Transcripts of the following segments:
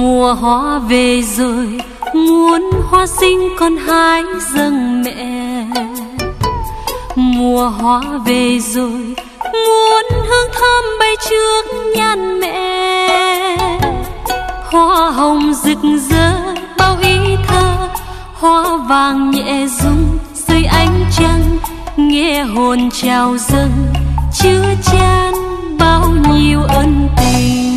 mùa hoa về rồi, muốn hoa sinh con hái dâng mẹ. Mùa hoa về rồi, muốn hương thơm bay trước nhan mẹ. Hoa hồng rực rỡ, bao ý thơ, hoa vàng nhẹ rung dưới ánh trăng. Nghe hồn trào dâng, chứa chan bao nhiêu ân tình.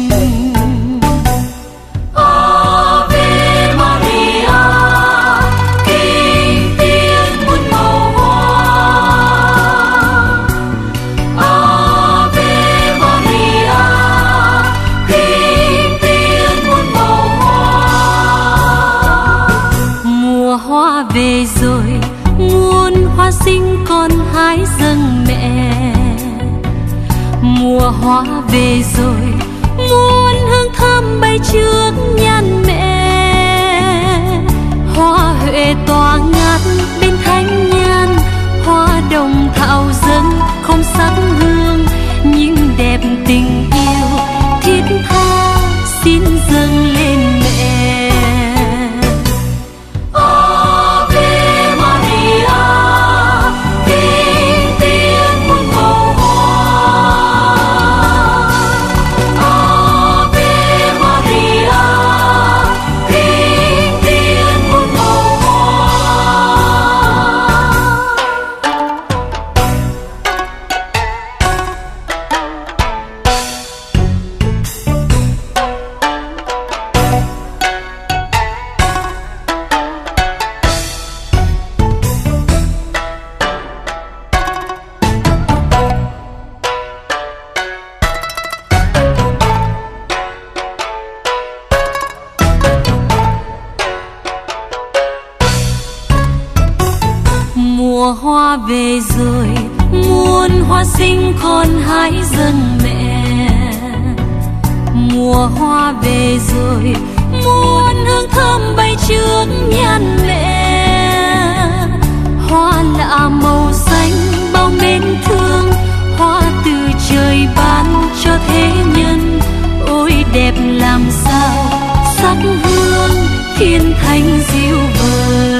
Hoa sinh con hái dâng mẹ mùa hoa về rồi, muôn hương thơm bay chưa. Hoa về rồi, muôn hoa sinh con hái dâng mẹ. Mùa hoa về rồi, muôn hương thơm bay trước nhan mẹ. Hoa lạ màu xanh bao mến thương, hoa từ trời ban cho thế nhân. Ôi đẹp làm sao sắc hương thiên thanh diệu vời.